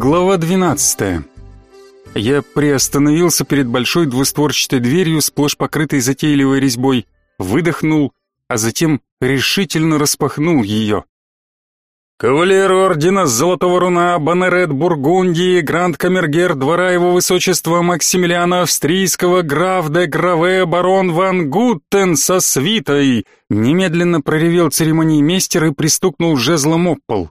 Глава 12. Я приостановился перед большой двустворчатой дверью, сплошь покрытой затейливой резьбой, выдохнул, а затем решительно распахнул ее. Кавалер ордена Золотого Руна, Банерет Бургундии, Гранд Камергер двора его высочества Максимилиана Австрийского, граф де Граве, барон Ван Гуттен со свитой, немедленно проревел церемониймейстер и пристукнул жезлом об пол.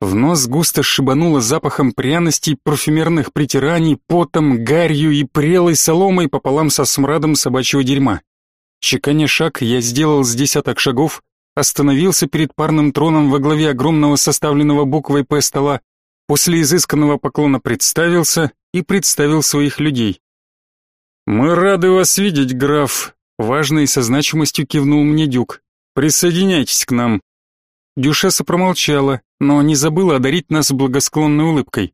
В нос густо шибануло запахом пряностей, парфюмерных притираний, потом, гарью и прелой соломой пополам со смрадом собачьего дерьма. Чеканя шаг, я сделал с десяток шагов, остановился перед парным троном во главе огромного составленного буквой «П» стола, после изысканного поклона представился и представил своих людей. «Мы рады вас видеть, граф», — важно и со значимостью кивнул мне Дюк. «Присоединяйтесь к нам». Дюшеса промолчала, но не забыла одарить нас благосклонной улыбкой.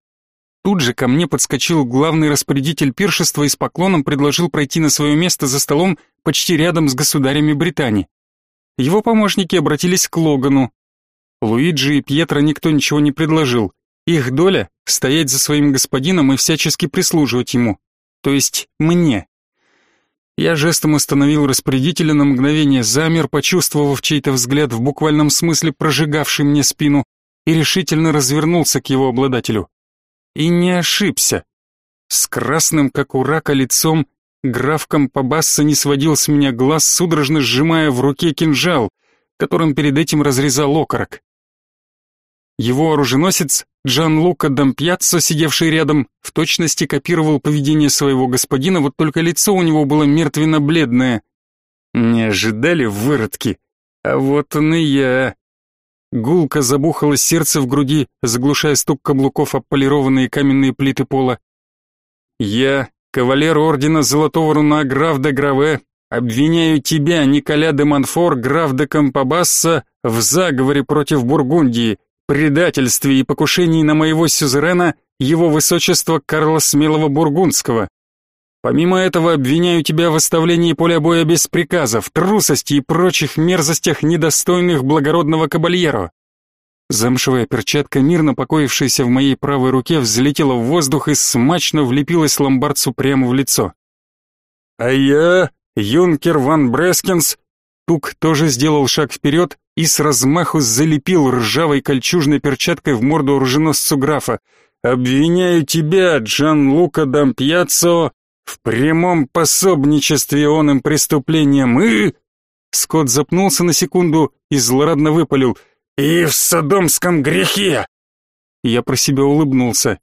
Тут же ко мне подскочил главный распорядитель пиршества и с поклоном предложил пройти на свое место за столом почти рядом с государями Британии. Его помощники обратились к Логану. Луиджи и Пьетро никто ничего не предложил. Их доля — стоять за своим господином и всячески прислуживать ему. То есть мне. Я жестом остановил распорядителя на мгновение, замер, почувствовав чей-то взгляд в буквальном смысле прожигавший мне спину, и решительно развернулся к его обладателю. И не ошибся. С красным, как у рака, лицом граф Кампабасса не сводил с меня глаз, судорожно сжимая в руке кинжал, которым перед этим разрезал окорок. Его оруженосец Джан Лука Дампьяццо, сидевший рядом, в точности копировал поведение своего господина, вот только лицо у него было мертвенно-бледное. Не ожидали выродки, а вот он и я. Гулко забухало сердце в груди, заглушая стук каблуков об полированные каменные плиты пола. Я, кавалер ордена Золотого Руна граф де Граве, обвиняю тебя, Николя де Монфор, граф де Кампабасса, в заговоре против Бургундии, предательстве и покушении на моего сюзерена, его высочество Карла Смелого Бургундского. Помимо этого обвиняю тебя в оставлении поля боя без приказов, трусости и прочих мерзостях, недостойных благородного кабальеро. Замшевая перчатка, мирно покоившаяся в моей правой руке, взлетела в воздух и смачно влепилась ломбардцу прямо в лицо. А я, юнкер Ван Брескинс, Тук тоже сделал шаг вперед и с размаху залепил ржавой кольчужной перчаткой в морду оруженосцу графа. «Обвиняю тебя, Джан Лука Дампьяццо, в прямом пособничестве оным преступлением и...» Скотт запнулся на секунду и злорадно выпалил «И в содомском грехе!» Я про себя улыбнулся.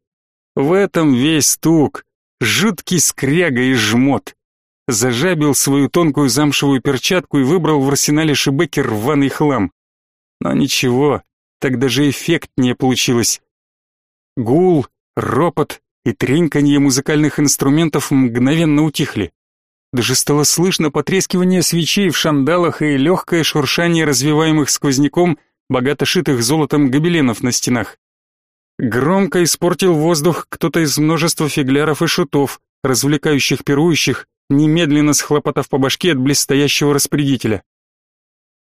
В этом весь тук, жуткий скряга и жмот зажабил свою тонкую замшевую перчатку и выбрал в арсенале Шибеки рваный хлам. Но ничего, так даже эффектнее получилось. Гул, ропот и треньканье музыкальных инструментов мгновенно утихли. Даже стало слышно потрескивание свечей в шандалах и легкое шуршание развиваемых сквозняком богато шитых золотом гобеленов на стенах. Громко испортил воздух кто-то из множества фигляров и шутов, развлекающих пирующих немедленно схлопотав по башке от блестящего распорядителя.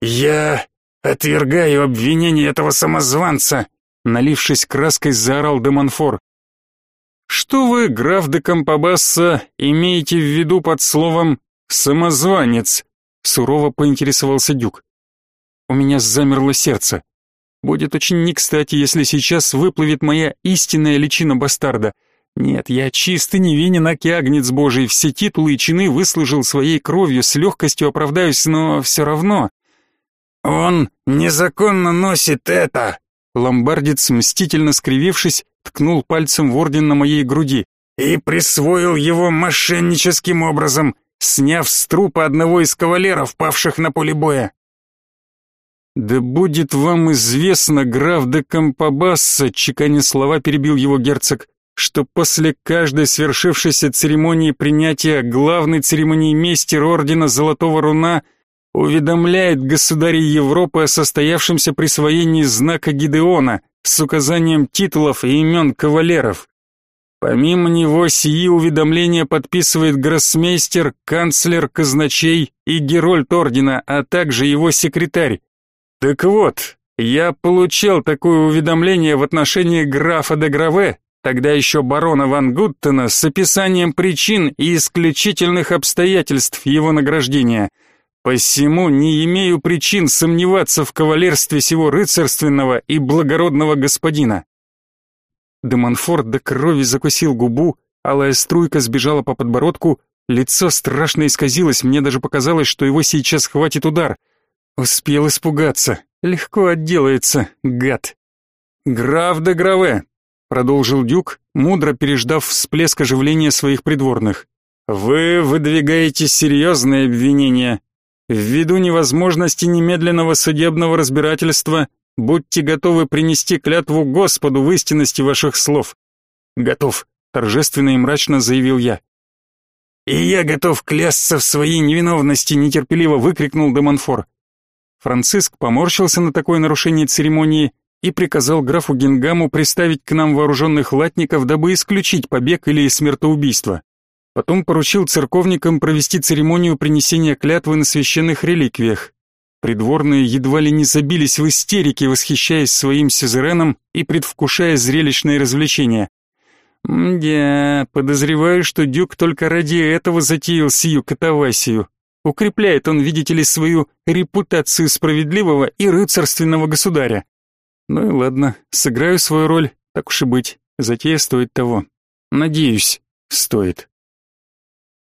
«Я отвергаю обвинение этого самозванца!» Налившись краской, заорал Демонфор. «Что вы, граф де Кампабасса, имеете в виду под словом «самозванец»?» Сурово поинтересовался Дюк. У меня замерло сердце. Будет очень не кстати, если сейчас выплывет моя истинная личина бастарда — нет, я чист и невинен, аки агнец божий, все титулы и чины выслужил своей кровью, с легкостью оправдаюсь, но все равно. Он незаконно носит это. Ломбардец, мстительно скривившись, ткнул пальцем в орден на моей груди и присвоил его мошенническим образом, сняв с трупа одного из кавалеров, павших на поле боя. «Да будет вам известно, граф де Кампабасса», чеканя слова перебил его герцог, что после каждой свершившейся церемонии принятия главный церемониймейстер ордена Золотого Руна уведомляет государей Европы о состоявшемся присвоении знака Гидеона с указанием титулов и имен кавалеров. Помимо него сии уведомления подписывает гроссмейстер, канцлер, казначей и герольд ордена, а также его секретарь. Так вот, я получил такое уведомление в отношении графа де Граве тогда еще барона Ван Гуттена, с описанием причин и исключительных обстоятельств его награждения. Посему не имею причин сомневаться в кавалерстве сего рыцарственного и благородного господина. Демонфорт до крови закусил губу, алая струйка сбежала по подбородку, лицо страшно исказилось, мне даже показалось, что его сейчас хватит удар. Успел испугаться, легко отделается, гад. «Граф де Граве», — продолжил Дюк, мудро переждав всплеск оживления своих придворных. «Вы выдвигаете серьезные обвинения. Ввиду невозможности немедленного судебного разбирательства, будьте готовы принести клятву Господу в истинности ваших слов». «Готов», — торжественно и мрачно заявил я. «И я готов клясться в своей невиновности», — нетерпеливо выкрикнул Демонфор. Франциск поморщился на такое нарушение церемонии и приказал графу Гингаму приставить к нам вооруженных латников, дабы исключить побег или смертоубийство. Потом поручил церковникам провести церемонию принесения клятвы на священных реликвиях. Придворные едва ли не забились в истерике, восхищаясь своим сюзереном и предвкушая зрелищное развлечение. Мдя, подозреваю, что Дюк только ради этого затеял сию катавасию. Укрепляет он, видите ли, свою репутацию справедливого и рыцарственного государя. Ну и ладно, сыграю свою роль, так уж и быть, затея стоит того. Надеюсь, стоит.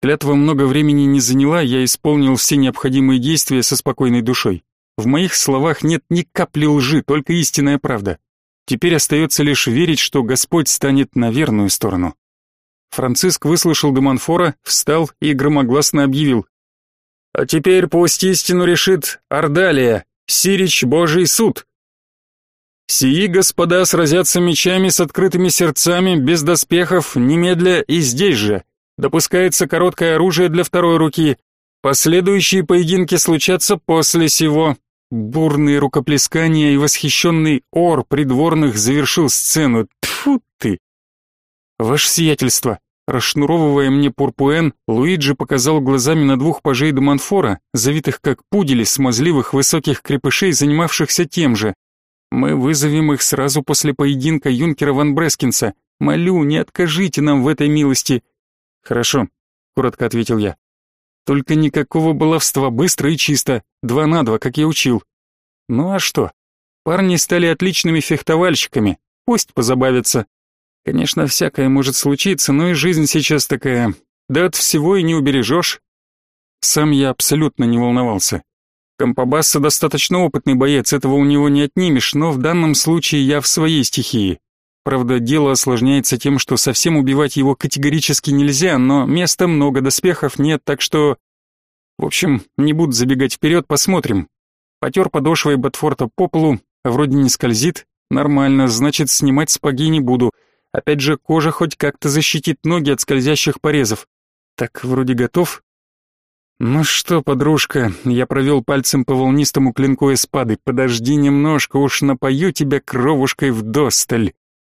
Клятва много времени не заняла, я исполнил все необходимые действия со спокойной душой. В моих словах нет ни капли лжи, только истинная правда. Теперь остается лишь верить, что Господь станет на верную сторону. Франциск выслушал Демонфора, встал и громогласно объявил. «А теперь пусть истину решит Ордалия, Сирич Божий суд!» Сии господа сразятся мечами с открытыми сердцами, без доспехов, немедля и здесь же. Допускается короткое оружие для второй руки. Последующие поединки случатся после сего. Бурные рукоплескания и восхищенный ор придворных завершил сцену. Тьфу ты! Ваше сиятельство, расшнуровывая мне пурпуэн, Луиджи показал глазами на двух пажей де Монфора, завитых как пудели смазливых высоких крепышей, занимавшихся тем же. Мы вызовем их сразу после поединка юнкера Ван Брескинса. Молю, не откажите нам в этой милости. Хорошо, коротко ответил я. Только никакого баловства, быстро и чисто, два на два, как я учил. Ну а что? Парни стали отличными фехтовальщиками, пусть позабавятся. Конечно, всякое может случиться, но и жизнь сейчас такая. Да от всего и не убережешь. Сам я абсолютно не волновался. Кампабасса достаточно опытный боец, этого у него не отнимешь, но в данном случае я в своей стихии. Правда, дело осложняется тем, что совсем убивать его категорически нельзя, но места много, доспехов нет, так что... В общем, не буду забегать вперед, посмотрим. Потер подошвой Ботфорта по полу, вроде не скользит, нормально, значит, снимать сапоги не буду. Опять же, кожа хоть как-то защитит ноги от скользящих порезов. Так, вроде готов, «Ну что, подружка, я провел пальцем по волнистому клинку эспады. Подожди немножко, уж напою тебя кровушкой в досталь».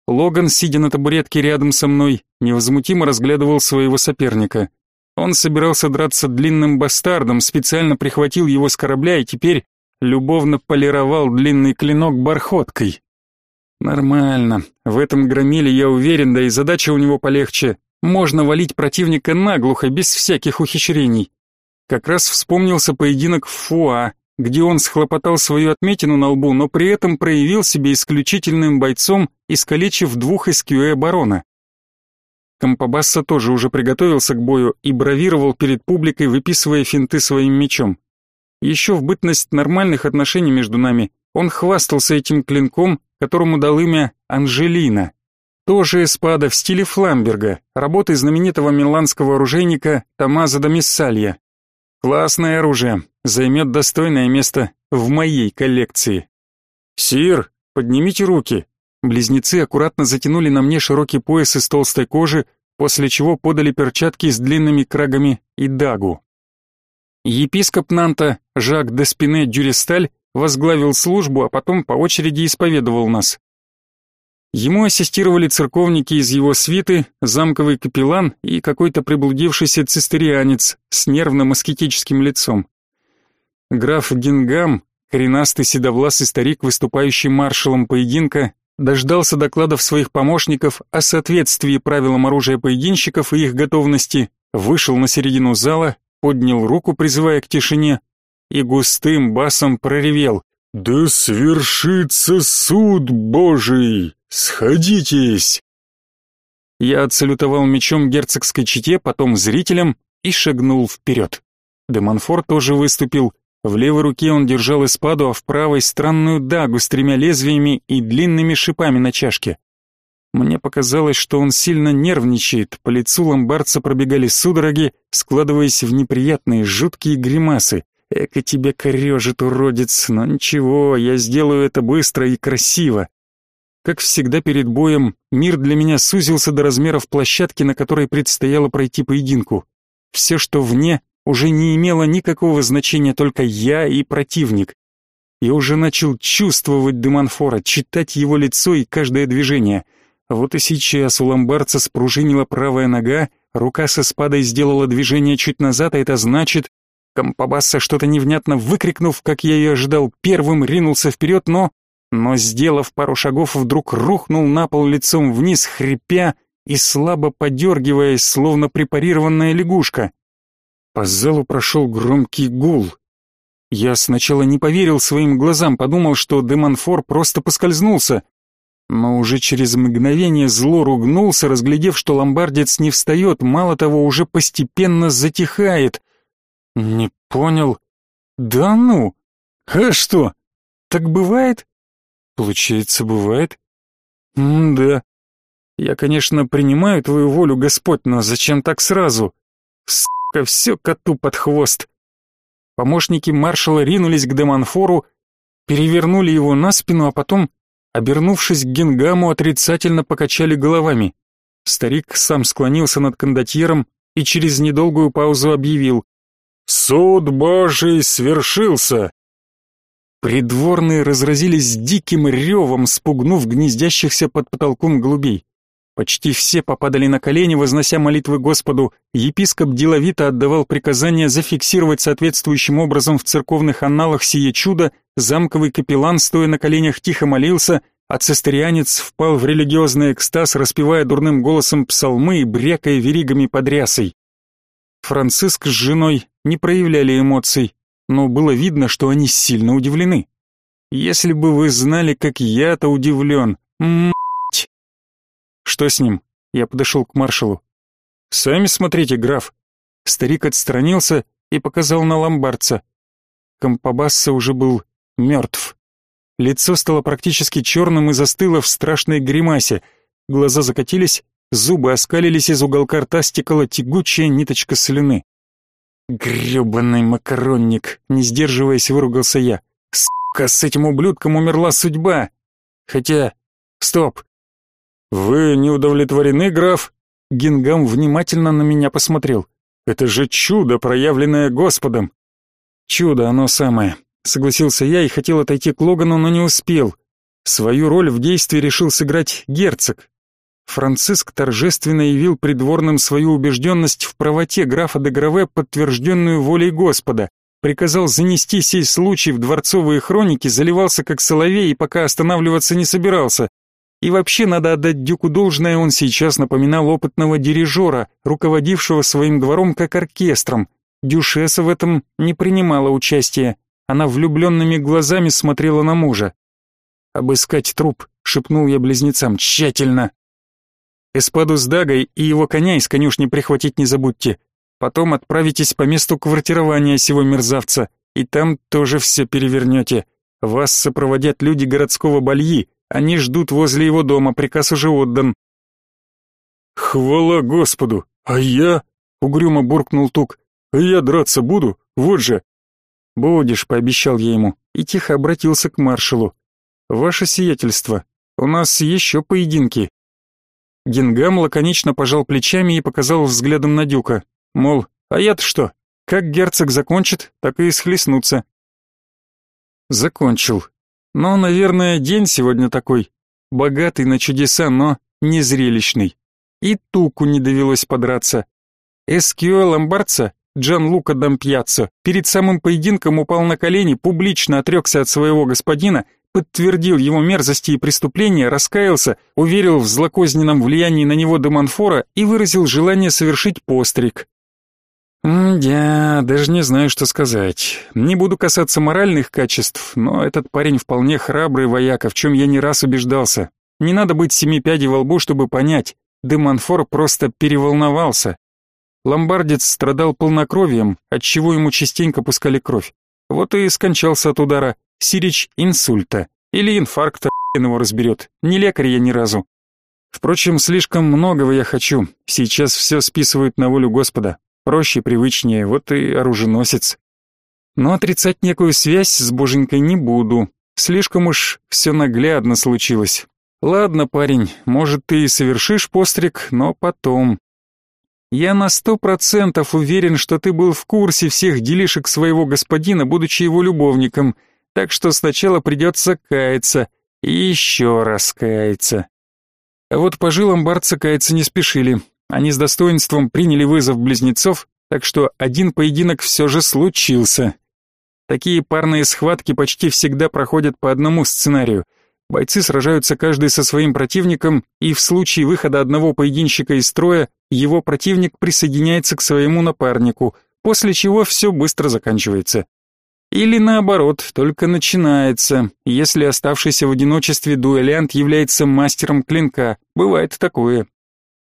Логан, сидя на табуретке рядом со мной, невозмутимо разглядывал своего соперника. Он собирался драться длинным бастардом, специально прихватил его с корабля и теперь любовно полировал длинный клинок бархоткой. Нормально, в этом громиле я уверен, да и задача у него полегче. Можно валить противника наглухо, без всяких ухищрений. Как раз вспомнился поединок в Фуа, где он схлопотал свою отметину на лбу, но при этом проявил себя исключительным бойцом, искалечив двух из Кьюэ барона. Кампабасса тоже уже приготовился к бою и бравировал перед публикой, выписывая финты своим мечом. Еще в бытность нормальных отношений между нами он хвастался этим клинком, которому дал имя Анжелина. Тоже эспада в стиле Фламберга, работы знаменитого миланского оружейника Томазо да Миссалья. Классное оружие, займет достойное место в моей коллекции. Сир, поднимите руки. Близнецы аккуратно затянули на мне широкий пояс из толстой кожи, после чего подали перчатки с длинными крагами и дагу. Епископ Нанта Жак де Спине Дюресталь возглавил службу, а потом по очереди исповедовал нас. Ему ассистировали церковники из его свиты, замковый капеллан и какой-то приблудившийся цистерианец с нервным аскетическим лицом. Граф Гингам, коренастый седовласый старик, выступающий маршалом поединка, дождался докладов своих помощников о соответствии правилам оружия поединщиков и их готовности, вышел на середину зала, поднял руку, призывая к тишине, и густым басом проревел «Да свершится суд Божий! Сходитесь!» Я отсалютовал мечом герцогской чете, потом зрителям и шагнул вперед. Демонфор тоже выступил. В левой руке он держал испаду, а в правой странную дагу с тремя лезвиями и длинными шипами на чашке. Мне показалось, что он сильно нервничает, по лицу ломбардца пробегали судороги, складываясь в неприятные жуткие гримасы. Эка тебе корежит, уродец, но ничего, я сделаю это быстро и красиво. Как всегда перед боем, мир для меня сузился до размеров площадки, на которой предстояло пройти поединку. Все, что вне, уже не имело никакого значения, только я и противник. Я уже начал чувствовать Демонфора, читать его лицо и каждое движение. Вот и сейчас у ломбардца спружинила правая нога, рука со спадой сделала движение чуть назад, а это значит... Компабасса, что-то невнятно выкрикнув, как я и ожидал, первым ринулся вперед, но но, сделав пару шагов, вдруг рухнул на пол лицом вниз, хрипя и слабо подергиваясь, словно препарированная лягушка. По залу прошел громкий гул. Я сначала не поверил своим глазам, подумал, что Демонфор просто поскользнулся, но уже через мгновение зло ругнулся, разглядев, что ломбардец не встает, мало того, уже постепенно затихает. Не понял. Да ну! А что, так бывает? Получается, бывает? М-да. Я, конечно, принимаю твою волю, Господь, но зачем так сразу? Сука, все коту под хвост. Помощники маршала ринулись к Демонфору, перевернули его на спину, а потом, обернувшись к Генгаму, отрицательно покачали головами. Старик сам склонился над кондотьером и через недолгую паузу объявил «Суд Божий свершился! Придворные разразились диким ревом, спугнув гнездящихся под потолком голубей. Почти все попадали на колени, вознося молитвы Господу. Епископ деловито отдавал приказания зафиксировать соответствующим образом в церковных анналах сие чудо, замковый капеллан, стоя на коленях, тихо молился, а цистерианец впал в религиозный экстаз, распевая дурным голосом псалмы и брякая веригами под рясой. Франциск с женой не проявляли эмоций, но было видно, что они сильно удивлены. Если бы вы знали, как я-то удивлен. Мать! Что с ним? Я подошел к маршалу. Сами смотрите, граф. Старик отстранился и показал на ломбардца. Компабасса уже был мертв. Лицо стало практически черным и застыло в страшной гримасе. Глаза закатились, зубы оскалились, из уголка рта стекала тягучая ниточка слюны. Грёбаный макаронник, не сдерживаясь, выругался я. Сука, с этим ублюдком умерла судьба. Хотя... Стоп. Вы не удовлетворены, граф? Гингам внимательно на меня посмотрел. Это же чудо, проявленное Господом. Чудо оно самое. Согласился я и хотел отойти к Логану, но не успел. Свою роль в действии решил сыграть герцог, Франциск торжественно явил придворным свою убежденность в правоте графа де Граве, подтвержденную волей Господа, приказал занести сей случай в дворцовые хроники, заливался как соловей и пока останавливаться не собирался. И вообще надо отдать Дюку должное, он сейчас напоминал опытного дирижера, руководившего своим двором как оркестром. Дюшеса в этом не принимала участия, она влюбленными глазами смотрела на мужа. «Обыскать труп», — шепнул я близнецам, — «тщательно». Эспаду с Дагой и его коня из конюшни прихватить не забудьте. Потом отправитесь по месту квартирования сего мерзавца, и там тоже все перевернете. Вас сопроводят люди городского бальи, они ждут возле его дома, приказ уже отдан». «Хвала Господу! А я?» — угрюмо буркнул Тук. «А я драться буду? Вот же!» «Будешь», — пообещал я ему, и тихо обратился к маршалу. «Ваше сиятельство, у нас еще поединки, Гингам лаконично пожал плечами и показал взглядом на Дюка. Мол, а я-то что? Как герцог закончит, так и схлестнуться. Закончил. Но, наверное, день сегодня такой. Богатый на чудеса, но незрелищный. И Туку не довелось подраться. Эскио Ломбардца, Джан Лука Дампьяццо, перед самым поединком упал на колени, публично отрекся от своего господина, подтвердил его мерзости и преступления, раскаялся, уверил в злокозненном влиянии на него Демонфора и выразил желание совершить постриг. «Я даже не знаю, что сказать. Не буду касаться моральных качеств, но этот парень вполне храбрый вояка, в чем я не раз убеждался. Не надо быть семи пядей во лбу, чтобы понять. Демонфор просто переволновался. Ломбардец страдал полнокровием, отчего ему частенько пускали кровь. Вот и скончался от удара. Сирич инсульта. Или инфаркта, его разберет. Не лекарь я ни разу. Впрочем, слишком многого я хочу. Сейчас все списывают на волю Господа. Проще, привычнее, вот и оруженосец. Но отрицать некую связь с боженькой не буду. Слишком уж все наглядно случилось. Ладно, парень, может, ты и совершишь постриг, но потом. Я на сто процентов уверен, что ты был в курсе всех делишек своего господина, будучи его любовником, так что сначала придется каяться и еще раз каяться. Вот по жилам барца каяться не спешили. Они с достоинством приняли вызов близнецов, так что один поединок все же случился. Такие парные схватки почти всегда проходят по одному сценарию. Бойцы сражаются каждый со своим противником, и в случае выхода одного поединщика из строя, его противник присоединяется к своему напарнику, после чего все быстро заканчивается. Или наоборот, только начинается, если оставшийся в одиночестве дуэлянт является мастером клинка. Бывает такое.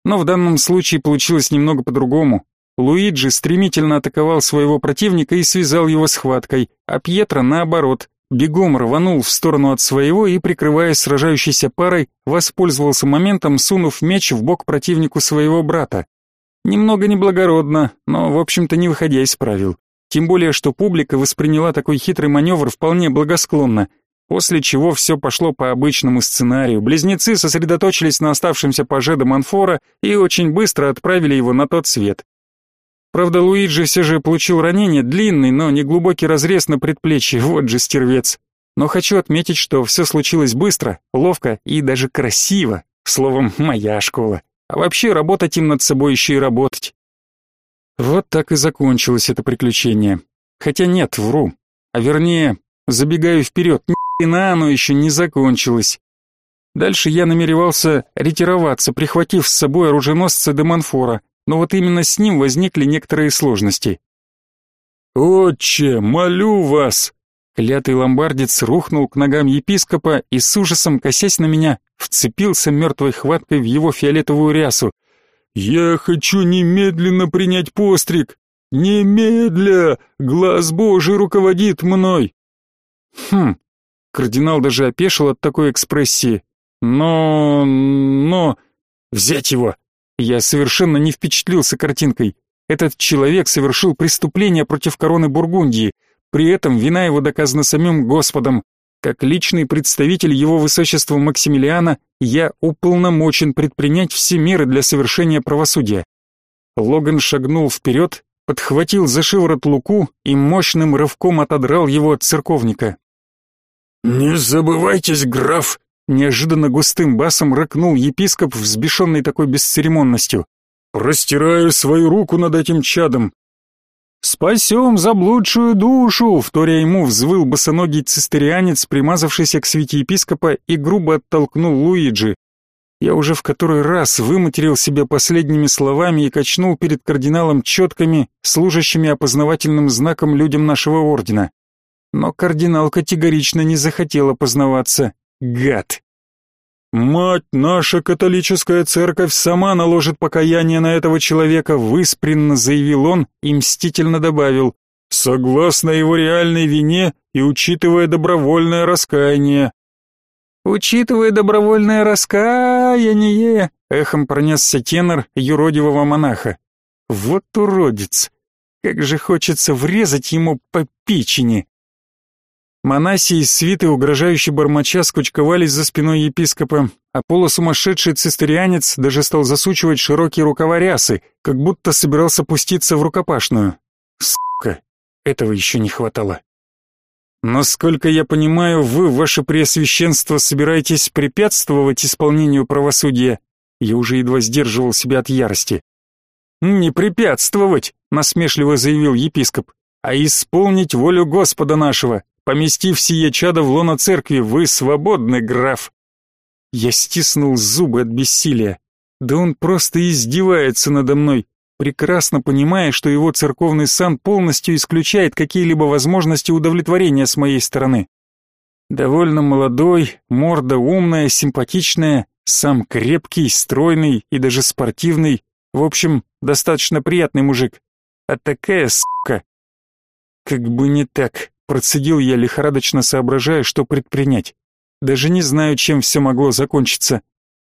Но в данном случае получилось немного по-другому. Луиджи стремительно атаковал своего противника и связал его схваткой, а Пьетро, наоборот, бегом рванул в сторону от своего и, прикрываясь сражающейся парой, воспользовался моментом, сунув меч в бок противнику своего брата. Немного неблагородно, но, в общем-то, не выходя из правил. Тем более, что публика восприняла такой хитрый маневр вполне благосклонно – После чего все пошло по обычному сценарию. Близнецы сосредоточились на оставшемся паже де Монфора и очень быстро отправили его на тот свет. Правда, Луиджи все же получил ранение, длинный, но не глубокий разрез на предплечье, вот же стервец. Но хочу отметить, что все случилось быстро, ловко и даже красиво. Словом, моя школа. А вообще, работать им над собой еще и работать. Вот так и закончилось это приключение. Хотя нет, вру. А вернее, забегаю вперед, хрена оно еще не закончилось. Дальше я намеревался ретироваться, прихватив с собой оруженосца Демонфора, но вот именно с ним возникли некоторые сложности. «Отче, молю вас!» Клятый ломбардец рухнул к ногам епископа и с ужасом, косясь на меня, вцепился мертвой хваткой в его фиолетовую рясу. «Я хочу немедленно принять постриг! Немедля! Глаз Божий руководит мной!» «Хм, Кардинал даже опешил от такой экспрессии. Но... но... Взять его! Я совершенно не впечатлился картинкой. Этот человек совершил преступление против короны Бургундии. При этом вина его доказана самим Господом. Как личный представитель его высочества Максимилиана, я уполномочен предпринять все меры для совершения правосудия. Логан шагнул вперед, подхватил за шиворот Луку и мощным рывком отодрал его от церковника. «Не забывайтесь, граф!» Неожиданно густым басом рыкнул епископ, взбешенный такой бесцеремонностью. «Простираю свою руку над этим чадом!» «Спасем заблудшую душу!» Вторя ему взвыл босоногий цистерианец, примазавшийся к свете епископа, и грубо оттолкнул Луиджи. Я уже в который раз выматерил себя последними словами и качнул перед кардиналом четками, служащими опознавательным знаком людям нашего ордена. Но кардинал категорично не захотел опознаваться. Гад! «Мать наша католическая церковь сама наложит покаяние на этого человека», выспренно заявил он и мстительно добавил, «согласно его реальной вине и учитывая добровольное раскаяние». «Учитывая добровольное раскаяние», эхом пронесся тенор юродивого монаха. «Вот уродец! Как же хочется врезать ему по печени!» Монаси из свиты, угрожающе бормоча, скучковались за спиной епископа, а полусумасшедший цистерианец даже стал засучивать широкие рукава рясы, как будто собирался пуститься в рукопашную. Сука, этого еще не хватало. Насколько я понимаю, вы, ваше преосвященство, собираетесь препятствовать исполнению правосудия? Я уже едва сдерживал себя от ярости. Не препятствовать, насмешливо заявил епископ, а исполнить волю Господа нашего, поместив сие чадо в лоно церкви, вы свободны, граф. Я стиснул зубы от бессилия. Да он просто издевается надо мной, прекрасно понимая, что его церковный сан полностью исключает какие-либо возможности удовлетворения с моей стороны. Довольно молодой, морда умная, симпатичная, сам крепкий, стройный и даже спортивный, в общем, достаточно приятный мужик. А такая сука. Как бы не так, процедил я, лихорадочно соображая, что предпринять. Даже не знаю, чем все могло закончиться.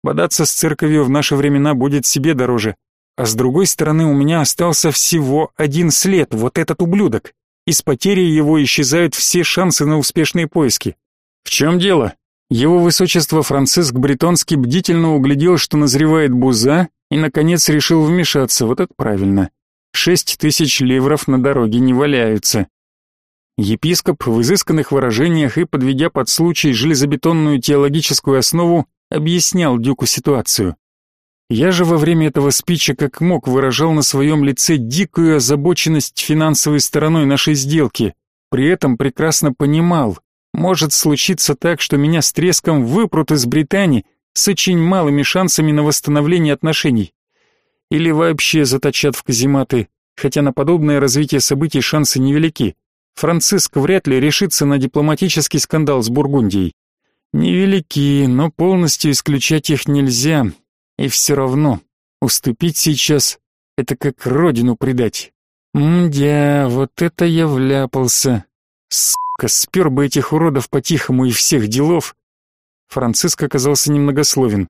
Бодаться с церковью в наши времена будет себе дороже. А с другой стороны, у меня остался всего один след, вот этот ублюдок. И с потерей его исчезают все шансы на успешные поиски. В чем дело? Его высочество Франциск Бретонский бдительно углядел, что назревает буза, и, наконец, решил вмешаться, вот это правильно. Шесть тысяч ливров на дороге не валяются. Епископ в изысканных выражениях и, подведя под случай железобетонную теологическую основу, объяснял Дюку ситуацию. Я же во время этого спича как мог выражал на своем лице дикую озабоченность финансовой стороной нашей сделки, при этом прекрасно понимал, может случиться так, что меня с треском выпрут из Британии с очень малыми шансами на восстановление отношений. Или вообще заточат в казематы, хотя на подобное развитие событий шансы невелики. Франциск вряд ли решится на дипломатический скандал с Бургундией. Невелики, но полностью исключать их нельзя. И все равно, уступить сейчас — это как родину предать. Мдя, вот это я вляпался. Сука, спер бы этих уродов по-тихому и всех делов. Франциск оказался немногословен.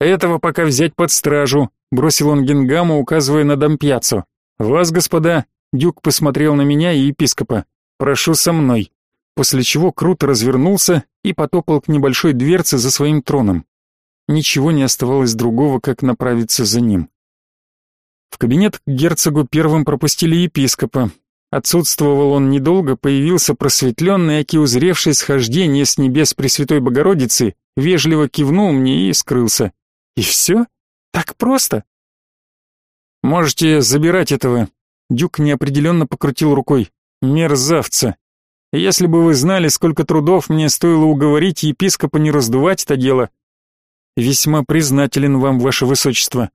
«Этого пока взять под стражу», — бросил он Генгаму, указывая на Дампьяцу. «Вас, господа», — Дюк посмотрел на меня и епископа, — «прошу со мной», после чего круто развернулся и потопал к небольшой дверце за своим троном. Ничего не оставалось другого, как направиться за ним. В кабинет к герцогу первым пропустили епископа, Отсутствовал он недолго, появился просветленный, аки узревший схождение с небес Пресвятой Богородицы, вежливо кивнул мне и скрылся. И все? Так просто? Можете забирать этого. Дюк неопределенно покрутил рукой. Мерзавца. Если бы вы знали, сколько трудов мне стоило уговорить епископа не раздувать это дело. Весьма признателен вам, ваше высочество.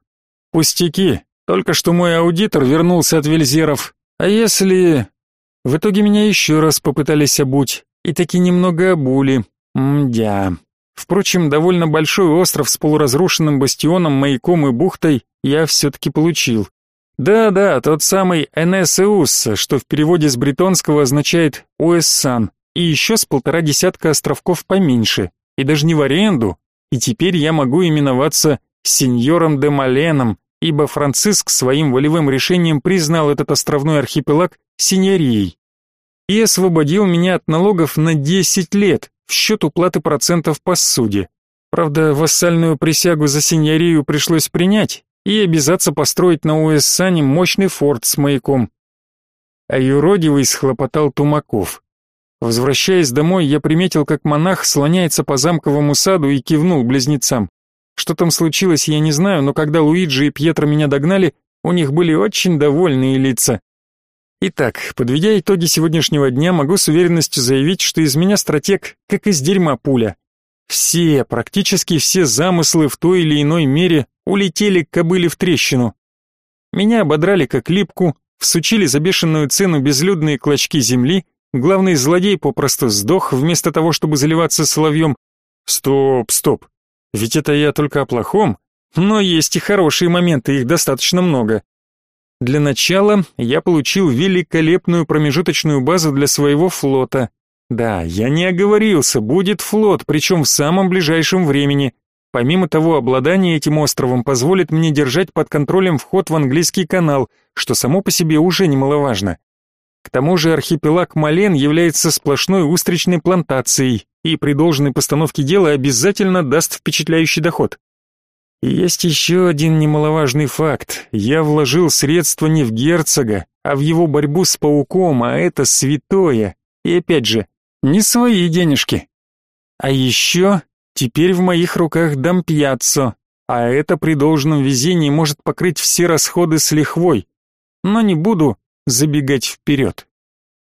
Пустяки. Только что мой аудитор вернулся от Вельзеров, а если... В итоге меня еще раз попытались обуть, и таки немного обули. Мдя. Впрочем, довольно большой остров с полуразрушенным бастионом, маяком и бухтой я все-таки получил. Да-да, тот самый Энесеус, что в переводе с бретонского означает Уэссан, и еще с полтора десятка островков поменьше, и даже не в аренду, и теперь я могу именоваться сеньором де Маленом, ибо Франциск своим волевым решением признал этот островной архипелаг синьорией и освободил меня от налогов на 10 лет в счет уплаты процентов по суде. Правда, вассальную присягу за синьорию пришлось принять и обязаться построить на Уэссане мощный форт с маяком. А юродивый схлопотал Тумаков. Возвращаясь домой, я приметил, как монах слоняется по замковому саду и кивнул близнецам. Что там случилось, я не знаю, но когда Луиджи и Пьетро меня догнали, у них были очень довольные лица. Итак, подведя итоги сегодняшнего дня, могу с уверенностью заявить, что из меня стратег, как из дерьма пуля. Все, практически все замыслы в той или иной мере улетели к кобыле в трещину. Меня ободрали как липку, всучили за бешеную цену безлюдные клочки земли, главный злодей попросту сдох вместо того, чтобы заливаться соловьем. Стоп, стоп, ведь это я только о плохом, но есть и хорошие моменты, их достаточно много. Для начала я получил великолепную промежуточную базу для своего флота. Да, я не оговорился, будет флот, причем в самом ближайшем времени. Помимо того, обладание этим островом позволит мне держать под контролем вход в английский канал, что само по себе уже немаловажно. К тому же архипелаг Мален является сплошной устричной плантацией и при должной постановке дела обязательно даст впечатляющий доход. И есть еще один немаловажный факт. Я вложил средства не в герцога, а в его борьбу с пауком, а это святое. И опять же, не свои денежки. А еще теперь в моих руках дампьяццо, а это при должном везении может покрыть все расходы с лихвой. Но не буду забегать вперед.